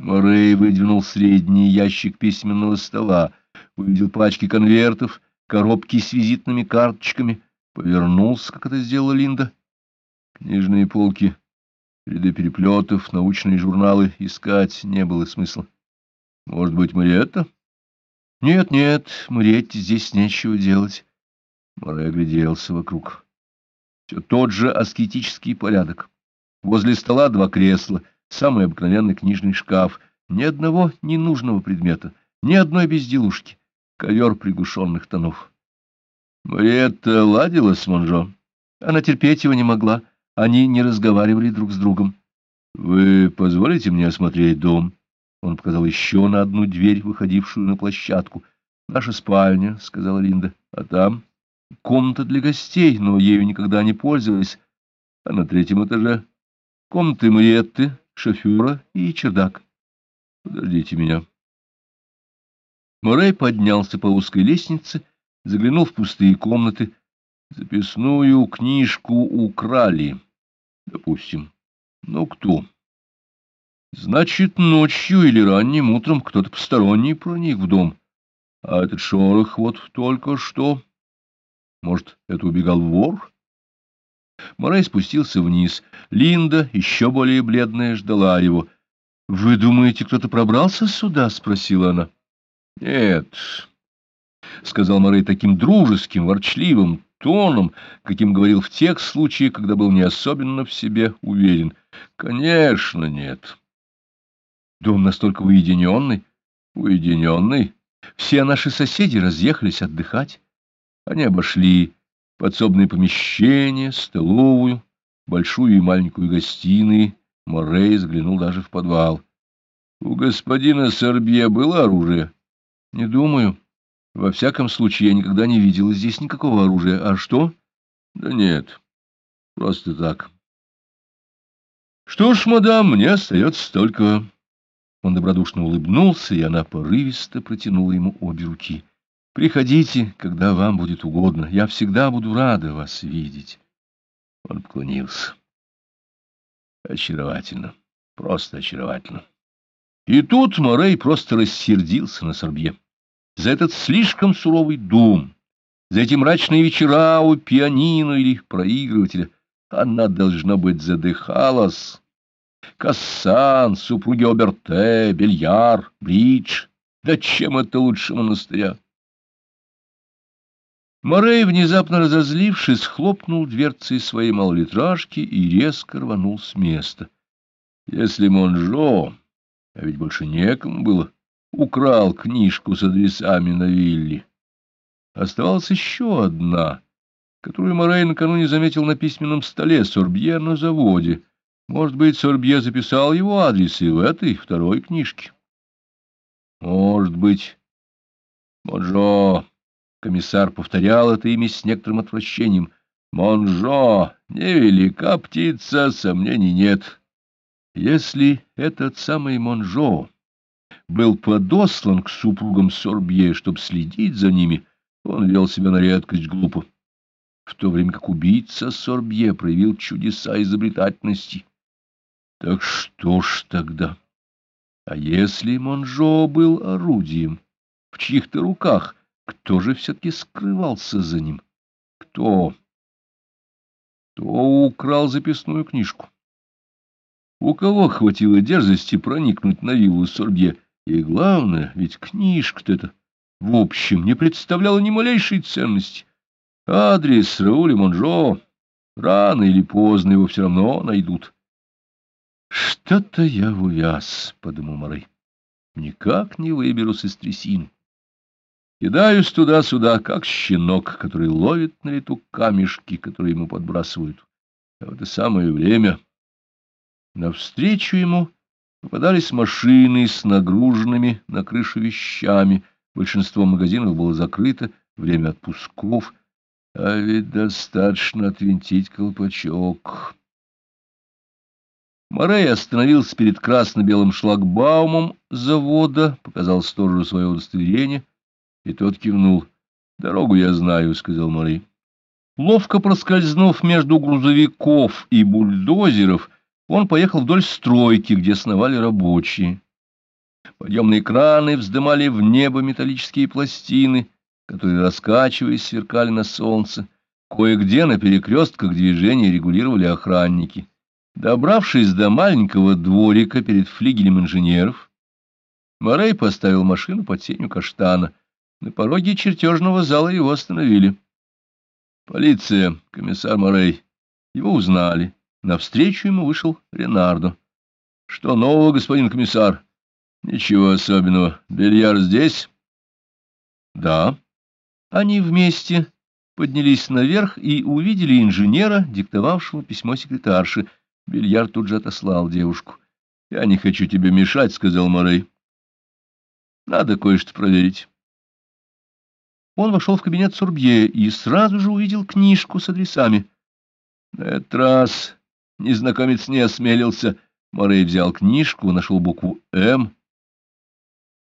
Морей выдвинул средний ящик письменного стола, увидел пачки конвертов, коробки с визитными карточками, повернулся, как это сделала Линда. Книжные полки, ряды переплетов, научные журналы искать не было смысла. Может быть, Мариетта? Нет, нет, Мариетте здесь нечего делать. Морей огляделся вокруг. Все тот же аскетический порядок. Возле стола два кресла — самый обыкновенный книжный шкаф, ни одного ненужного предмета, ни одной безделушки, ковер приглушенных тонов. Мариетта ладила с Монжо. Она терпеть его не могла, они не разговаривали друг с другом. — Вы позволите мне осмотреть дом? Он показал еще на одну дверь, выходившую на площадку. — Наша спальня, — сказала Линда. — А там? — Комната для гостей, но ею никогда не пользовались. А на третьем этаже? — Комнаты Мариетты, шофера и чердак. Подождите меня. Морей поднялся по узкой лестнице, заглянул в пустые комнаты. Записную книжку украли, допустим. Но кто? Значит, ночью или ранним утром кто-то посторонний проник в дом. А этот шорох вот только что... Может, это убегал вор? Морей спустился вниз. Линда, еще более бледная, ждала его. — Вы думаете, кто-то пробрался сюда? — спросила она. — Нет, — сказал Морей таким дружеским, ворчливым тоном, каким говорил в тех случаях, когда был не особенно в себе уверен. — Конечно, нет. — Дом настолько уединенный? — Уединенный. Все наши соседи разъехались отдыхать. Они обошли подсобные помещения, столовую, большую и маленькую гостиные. Морей взглянул даже в подвал. — У господина Сорбье было оружие? — Не думаю. Во всяком случае, я никогда не видел здесь никакого оружия. А что? — Да нет, просто так. — Что ж, мадам, мне остается только... Он добродушно улыбнулся, и она порывисто протянула ему обе руки. Приходите, когда вам будет угодно. Я всегда буду рада вас видеть. Он поклонился. Очаровательно. Просто очаровательно. И тут Морей просто рассердился на Сорбье. За этот слишком суровый дом, за эти мрачные вечера у пианино или проигрывателя она, должно быть, задыхалась. Кассан, супруги Оберте, бильяр, бридж. Да чем это лучше монастыря? Морей, внезапно разозлившись, хлопнул дверцей своей малолитражки и резко рванул с места. Если Монжо, а ведь больше некому было, украл книжку с адресами на вилле, оставалась еще одна, которую Морей накануне заметил на письменном столе Сорбье на заводе. Может быть, Сорбье записал его адрес и в этой второй книжке. Может быть, Монжо Комиссар повторял это имя с некоторым отвращением. «Монжо! Невелика птица, сомнений нет. Если этот самый Монжо был подослан к супругам Сорбье, чтобы следить за ними, он вел себя на редкость глупо, в то время как убийца Сорбье проявил чудеса изобретательности. Так что ж тогда? А если Монжо был орудием в чьих-то руках, кто же все-таки скрывался за ним? Кто? Кто украл записную книжку? У кого хватило дерзости проникнуть на виллу Сорбье? И главное, ведь книжка-то эта в общем не представляла ни малейшей ценности. Адрес Рауля Монжо. Рано или поздно его все равно найдут. «Что-то я увяз», — подумал Морей. «Никак не выберусь из трясины». Кидаюсь туда-сюда, как щенок, который ловит на лету камешки, которые ему подбрасывают. А в это самое время навстречу ему попадались машины с нагруженными на крышу вещами. Большинство магазинов было закрыто, время отпусков. А ведь достаточно отвинтить колпачок. Морей остановился перед красно-белым шлагбаумом завода, показал сторожу свое удостоверение — и тот кивнул. — Дорогу я знаю, — сказал Мари. Ловко проскользнув между грузовиков и бульдозеров, он поехал вдоль стройки, где сновали рабочие. Подъемные краны вздымали в небо металлические пластины, которые, раскачиваясь, сверкали на солнце. Кое-где на перекрестках движения регулировали охранники. Добравшись до маленького дворика перед флигелем инженеров, Морей поставил машину под сенью каштана. На пороге чертежного зала его остановили. Полиция, комиссар Морей. Его узнали. Навстречу ему вышел Ренардо. — Что нового, господин комиссар? — Ничего особенного. Бельяр здесь? — Да. Они вместе поднялись наверх и увидели инженера, диктовавшего письмо секретарши. Бельяр тут же отослал девушку. — Я не хочу тебе мешать, — сказал Морей. — Надо кое-что проверить. Он вошел в кабинет Сурбье и сразу же увидел книжку с адресами. На этот раз незнакомец не осмелился. Морей взял книжку, нашел букву «М».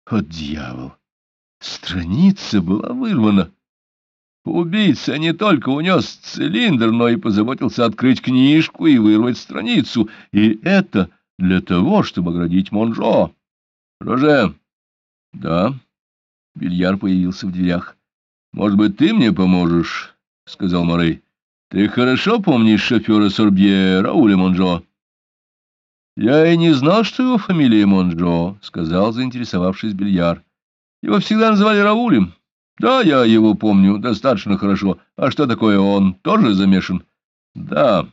От дьявол! Страница была вырвана. Убийца не только унес цилиндр, но и позаботился открыть книжку и вырвать страницу. И это для того, чтобы оградить Монжо. Роже. Да. Бильяр появился в дверях. Может быть, ты мне поможешь? — сказал Морей. — Ты хорошо помнишь шофера Сорбье, Рауля Монжо? — Я и не знал, что его фамилия Монжо, — сказал заинтересовавшись Бильяр. — Его всегда называли Раулем. Да, я его помню достаточно хорошо. А что такое он? Тоже замешан? Да.